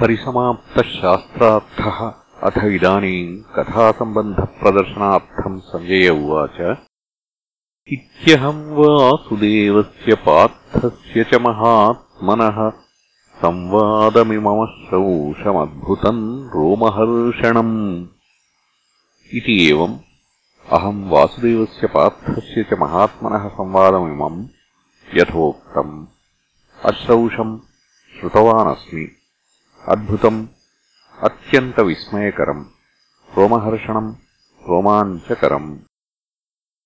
परिसमाप्तः शास्त्रार्थः अथ इदानीम् कथासम्बन्धप्रदर्शनार्थम् सञ्जय उवाच। इत्यहम् वासुदेवस्य पार्थस्य च महात्मनः। संवादमिममश्रौषमद्भुतम् रोमहर्षणम्। इति एवम् अहम् वासुदेवस्य पार्थस्य च महात्मनः संवादमिमम् यथोक्तम्। अश्रौषम् श्रुतवानस्मि अद्भुतम् अत्यन्तविस्मयकरम् रोमहर्षणम् रोमाञ्चकरम्